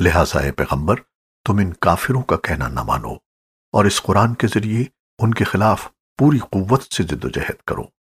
لہٰذا اے پیغمبر، تم ان کافروں کا کہنا نہ مانو اور اس قرآن کے ذریعے ان کے خلاف پوری قوت سے جد و جہد کرو۔